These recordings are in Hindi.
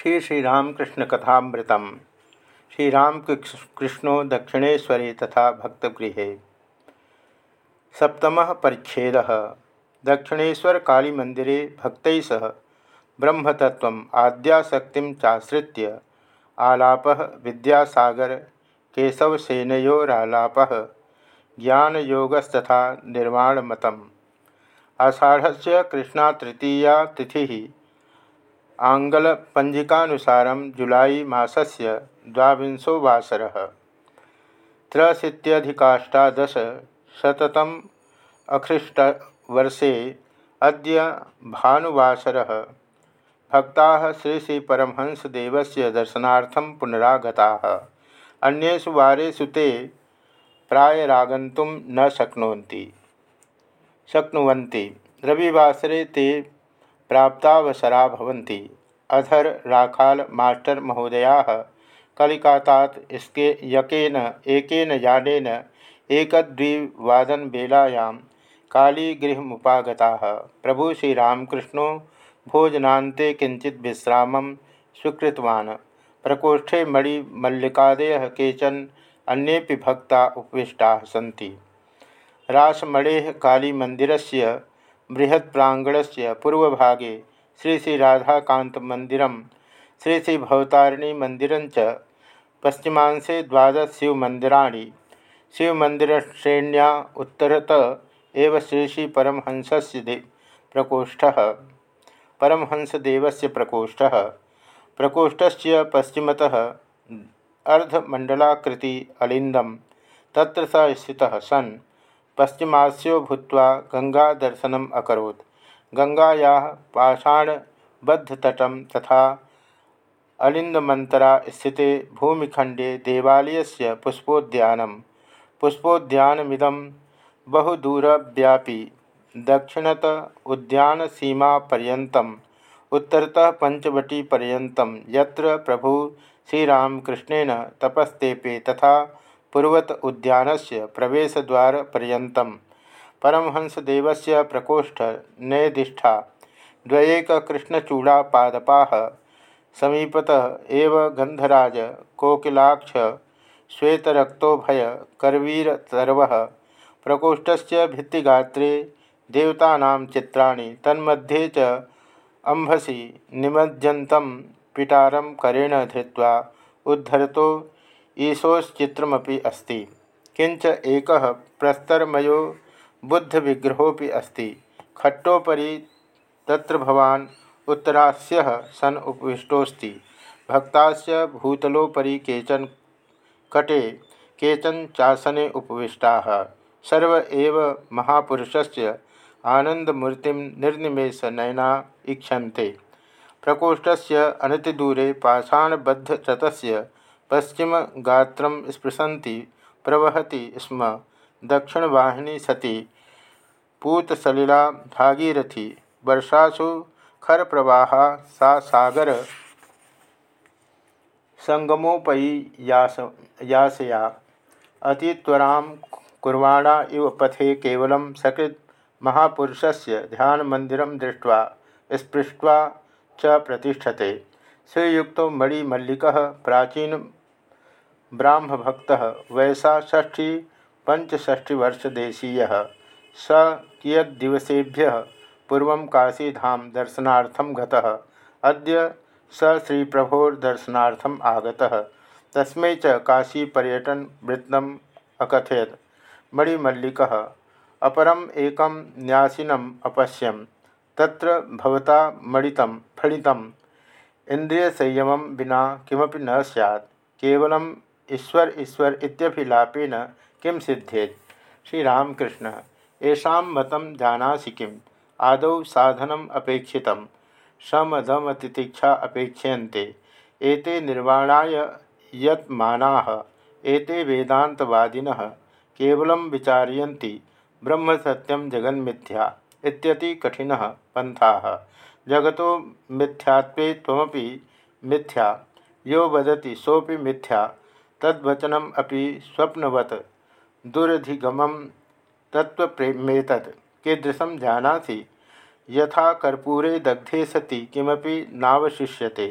श्री श्रीरामकृष्ण कथामृतम। श्रीरामकृष्णो दक्षिणेशरे तथा भक्तगृह। सप्तम परिच्छेद। दक्षिणेशर काली मंदिरे भक्त सह ब्रह्मतत्व आद्याशक्ति चाश्रित्य आलाप विद्यासागर केशवसेनयोरालाप ज्ञानयोगस्तथा निर्वाणमतम्। आषाढ़ से कृष्णा तृतीया तिथि आंग्लपंजिकानुसार जुलाई मसल द्वांशो वासर। त्रशीत्यधिकाष्टादशतम अख्रीष्टवर्षे भक्ता श्री श्री परमहंसदेव दर्शनार्थं पुनरागता। अन्येषु वारेषु ते प्रायरागन्तुं न शक्नुवन्ति शक्नुवन्ति। रविवासरे ते प्राप्तावसरा अधर राखाल मास्टर महोदया कलिकातात इसके यकेन, एकेन यानेन एकदविवादनवेलायां कालीगृहमुपागताः। प्रभु श्रीरामकृष्णो, भोजनान्ते किञ्चित् विश्रामं स्वीकृतवान्। प्रकोष्ठे मणिमल्लिकादयः केचन अन्येपि भक्ता उपविष्टाः सन्ति। रासमणेः कालीमन्दिरस्य बृहत्प्रांगण से पूर्वभागे श्री श्री राधाकांत मंदिर श्री श्री भवतारिणी मंदिर पश्चिमांशे द्वादश शिवमंदिराणि शिवमंदिरश्रेण्या उत्तरत एव श्री श्री परमहंस प्रकोष्ठ। परमहंसदेव प्रकोष्ठ। प्रकोष्ठ पश्चिमतः अर्धमंडलाकृति अलिंदम त्र स स्थित सन् पश्चिमास्यो भूत गंगादर्शनम अकोत् गंगाया पाषाणबद्धतट तथा अलिंदमंतरा स्थिते भूमिखंडे देवालयस्य पुष्पोद्यानं पुष्पोद्यानमिदं बहुदूरव्यापी दक्षिणत उद्यानसीमापर्यन्तम्, उत्तरतः पंचवटीपर्यन्तं यत्र प्रभु श्रीरामकृष्णेन तपस्तेपे तथा पूर्वत उद्यान से प्रवेशद्वार पर्यत परमहंसदेव से प्रकोष्ठ नयदिष्ठा द्वयेक कृष्णचूड़ापादपा समीपत एव गंधराज कोकिलाक्ष श्वेतरक्तोभय करवीरतर्व प्रकोष्ठ से भित्तिगात्रे देवता चित्राणि तन्मध्ये च अंभसी निमज्जन्तं पिटारं करेण धृत्वा उद्धरतो ईशोश्चित्रमपि अस्त। किंच एक प्रस्तरमयो बुद्धविग्रहोपि अस्ति। खट्टोपरि तत्र भवान् उत्तरास्य सन उपविष्टोस्ति भक्तास्य भूतलोपरि केचन कटे केचन चासने उपविष्टाः। सर्व एव महापुरुषस्य आनन्दमूर्तिं निर्निमेषनयना ईक्षन्ते प्रकोष्ठस्य अनतिदूरे पाषाणबद्धतटस्य पश्चिम गात्र स्पृशन्ति, प्रवहति स्म। दक्षिणवाहिनी सती, पूतसलिला भागीरथी। वर्षासु खरप्रवाह, सा सागर संगमोपयी यास यासया। अतित्वरां कुर्वाणा इव पथे केवलं सकृत् महापुरुषस्य ध्यानमन्दिरं दृष्ट्वा स्पृष्ट्वा च प्रतिष्ठते। श्रीयुक्तो मणिमल्लिकः प्राचीन ब्राह्मभक्त वैसा षष्ठी पंचष्ठीवर्षदेशीय स कियदिवसेभ्य पूर्व काशीधाम दर्शनार्थम गतः। अद्य स श्री प्रभोर्दर्शनार्थम आगतः। तस्मै च काशीपर्यटन वृत्तम् अकथयत्। मणिमल्लिकः, अपरम एकं न्यासिनम् अपश्यम। तत्र भवता मणितं फलितम् इंद्रिय संयम बिना किमपि न सैत् केवलम ईश्वर ईश्वर इत्यभिलापेन किं सिद्धेत श्रीरामकृष्ण, येषा मत जानासि किम? आदौ साधनम अपेक्षित समदमतिक्षा अपेक्षन्ते एते निर्वाणाय यत्मानाः, एते वेदान्तवादिनः केवलं विचारयन्ति ब्रह्मसत्यं इत्यति कठिनः पन्थाः। जगतो मिथ्यात्वे मिथ्या। यो वदति सोपि मिथ्या। तद्वचनम अपि स्वप्नवत, दुरधिगम तत्वप्रेमेतत् कीदृशं जानासि? यथा कर्पूरे दग्धे सति किमपि नावशिष्यते,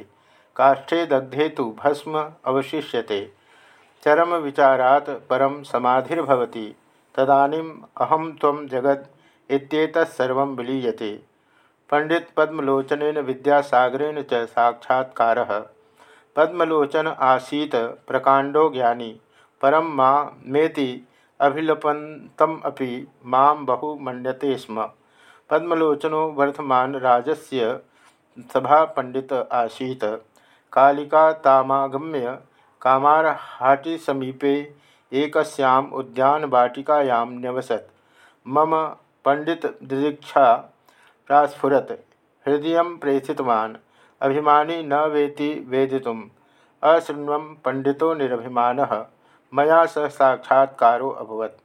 काष्ठे दग्धे तो भस्म अवशिष्यते। चरम विचारात परम समाधिर्भवति तदानीम अहम तम जगत इत्येतत्सर्व विलीयते। पंडित पद्मलोचन विद्यासागरेण च साक्षात्कार। पद्मलोचन आसीत प्रकांडो ज्ञानी। परम माँ मेति अभिलपन्तम माँ बहु मन्यते स्म। पद्मलोचनो वर्धमान राजस्य सभा पंडित आसीत। कालिका तामागम्य कामारहाटी समीपे एकस्याम उद्यान वाटिकायां न्यवसत। मम पंडित दिदीक्षा प्रास्फुरत। हृदय प्रेषितवान्। अभिमानी न वेति वेदितुम्। अशृण्वं पंडितो निरभिमानः। मया सह साक्षात्कारो अभवत्।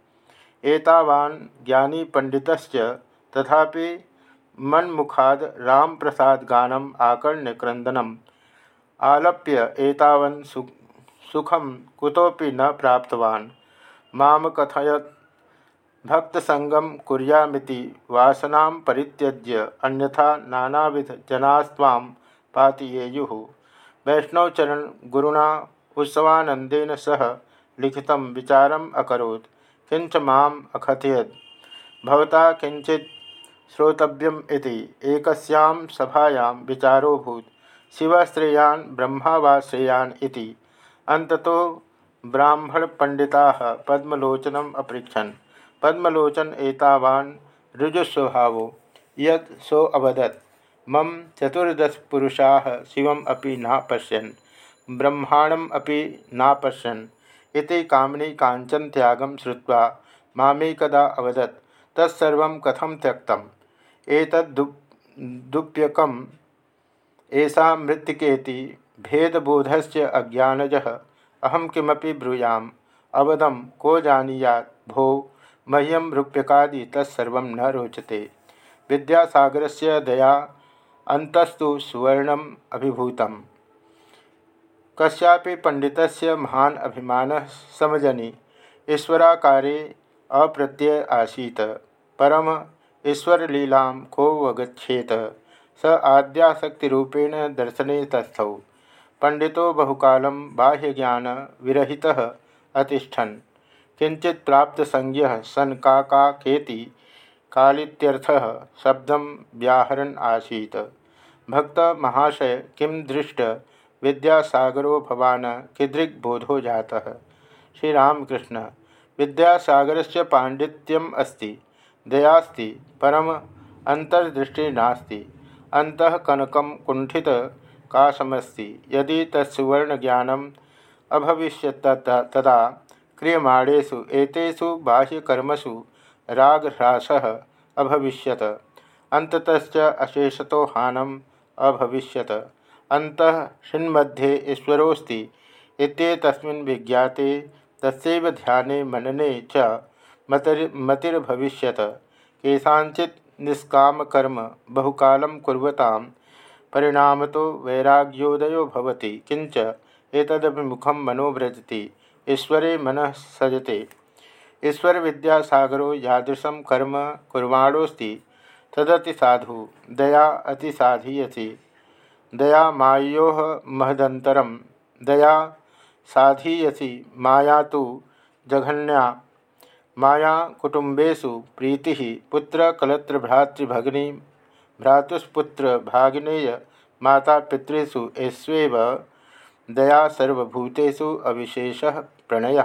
एतावान् ज्ञानी पंडितश्च तथापि मन्मुखाद राम प्रसाद गानम आकर्ण्य क्रंदनम आलप्य एतावन सु, सुखम कुतोपि न प्राप्तवान्। माम कथयत भक्तसंगम कुर्यामिति वासनां परित्यज्य अन्यथा नानाविध जनास्वां पातियेयुः। वैष्णवचरण गुरुणा उत्सवानंदेन सह लिखित विचारम अकोत् किंच माम अकथयत। भवता किंचित श्रोतव्यम एकस्यां सभायां विचारोभूत शिवश्रेयान ब्रह्मा वा श्रेयान ब्राह्मण पंडिता पद्मलोचनम अपृछन पद्मलोचन एतावान ऋजुस्वभावो। यद सो अवदत्। मम चतुर्दश पुरुषा शिवम अपि न पश्यन् ब्रह्मांडम अपि नापश्यन् इति कामनी कांचन त्यागम श्रुवा मामेकदा अवदत् तत्सव कथम त्यक्तम? एतदुप्यकम ऐसा मृत्तिकेति भेदबोधस्य अज्ञानज अहम किमपि ब्रूयाम? अवदम, को जानीयात? भो मह्यम रूप्यकादि तत्सर्व न रोचते। विद्यासागर से दया अंतस्तु सुवर्णम अभिभूतम। पंडित महान अभिमान समझनी ईश्वराकारे अप्रत्यय आसीत। परम ईश्वरलीला को वगछेत स आद्याशक्तिरूपेण दर्शने तस्थौ। पंडितो बहुकाल बाह्यज्ञान विरहित अतिष्ठन। किंचित प्राप्त संज्ञ सन काकेति कालीत्यर्थ शब्द व्याहरन आसीत। भक्त महाशय किम दृष्ट विद्यासागरो भवान किदृग्बोधो जाता? श्रीरामकृष्ण विद्यासागर से पांडित्यम अस्ति, दयास्ति, परम अंतर्दृष्टि नास्ति अंतकनकम कुंठित काशमस्ति यदि तत्सुवर्ण ज्ञानम अभविष्यत तदा क्रियमाणेषु एतेषु बाह्यकर्मसु रागह्रासः अभविष्यत। अंततश्च अशेषतो हानम अभविष्यत। अंत ईश्वरोस्ति इत्येतस्मिन् विज्ञाते तस्व ध्याने, मनने च मतिर, मतिर्भविष्यत। केषाञ्चित् निष्कामकर्म बहुकालं कुर्वतां परिणामतो वैराग्योदयो भवति। किंच एतदभिमुखं मनोव्रजति ईश्वरे मनः सजते। ईश्वर विद्यासागरो यादृशं कर्म कुर्वाणोस्ति तदति साधु, दया अतिसाधीयसी दया मायो महदंतरम दया साधीयसी, माया तो जघन्या। माया कुटुंबेशु प्रीति, पुत्र कलत्र भ्रातृभगिनी, भ्रातुस्पुत्र भागिनेय माता पितृषु एस्वेव दया सर्वभूतेषु अविशेष प्रणय।